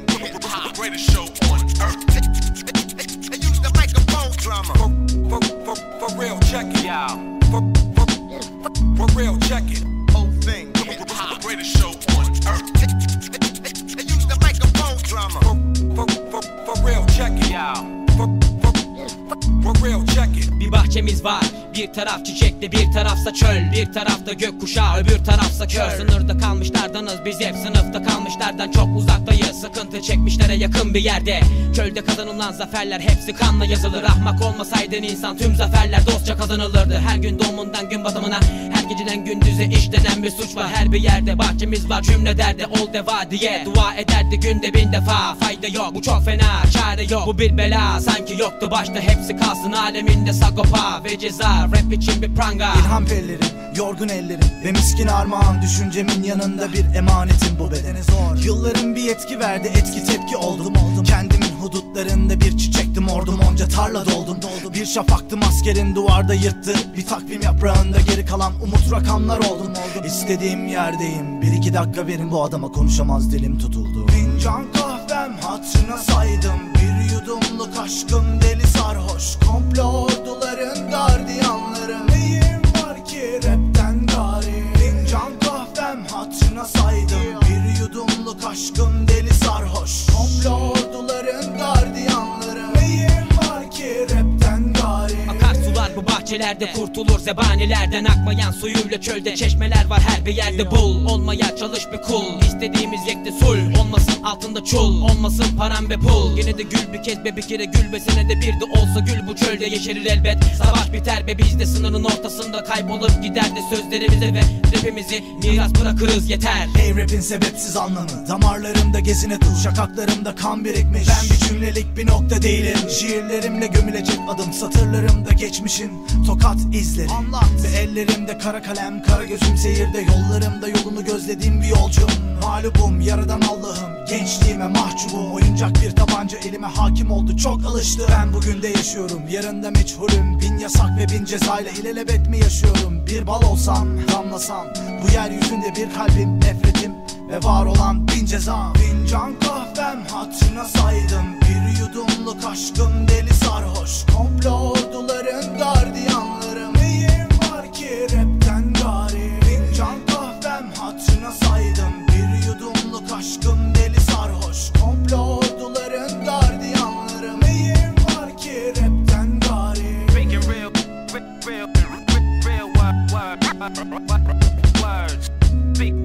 Hip greatest show on earth. They use the microphone drama. For, for, for, for real, check it. For, for bahçemiz var. Bir taraf çiçekli bir tarafsa çöl. Bir tarafta gökkuşağı öbür tarafsa kör. Sınırda kalmışlardanız biz hep sınıfta kalmışlardan çok uzaktayız. Sıkıntı çekmişlere yakın bir yerde Çölde kazanılan zaferler hepsi kanla yazılır. Ahmak olmasaydın insan tüm zaferler dostça kazanılırdı. Her gün doğumundan gün batımına Her geceden gündüze işlenen bir suç var. Her bir yerde bahçemiz var cümle derdi ol deva diye. Dua ederdi günde bin defa Fayda yok. Bu çok fena çare yok. Bu bir bela sanki yoktu başta. Hepsi kalsın aleminde sagopa ve ceza. Rap için bir pranga. İlham pellerim, yorgun ellerim Ve miskin armağan. Düşüncemin yanında bir emanetim. Bu bedene zor. Yılların bir etki verdi etki tepki oldum. Oldum Kendimin hudutlarında bir çiçektim ordum onca tarla doldum. Doldum Bir şafaktım askerin duvarda yırttı. Bir takvim yaprağında geri kalan umut rakamlar oldum. Oldum İstediğim yerdeyim bir iki dakika verin. Bu adama konuşamaz dilim tutuldu. Fincan kahvem hatırına saydım. Bir yudumluk aşkım deli sarhoş. Komplo Bahçelerde kurtulur zebanilerden Akmayan suyuyla çölde. Çeşmeler var her bir yerde bul Olmaya çalış bir kul. İstediğimiz yekte sul Olmasın altında çul olmasın param ve pul. Yine de gül bir kez be bir kere gül be senede bir de olsa gül bu çölde yeşerir elbet. Savaş biter be biz de sınırın ortasında kaybolup gider de sözlerimize ve rapimizi miras bırakırız yeter. Ey rapin sebepsiz anlamı. Damarlarımda gezine tuz Şakaklarımda kan birikmiş. Ben bir cümlelik bir nokta değilim. Şiirlerimle gömülecek adım Satırlarımda geçmişin tokat izleri. Anlat. Ve ellerimde kara kalem Kara gözüm seyirde. Yollarımda yolunu gözlediğim bir yolcum. Mağlubum yaradan Allah'ım. Gençliğime mahcubum. Oyuncak bir tabanca elime hakim oldu. Çok alıştı Ben bugün de yaşıyorum. Yarında meçhulüm. Bin yasak ve bin cezayla ilelebet mi yaşıyorum? Bir bal olsam damlasam Bu yeryüzünde bir kalbim nefretim ve var olan bin ceza Fincan kahvem hatırına saydım. Bir yudumluk aşkım deli sarhoş. Komplo words. Speak.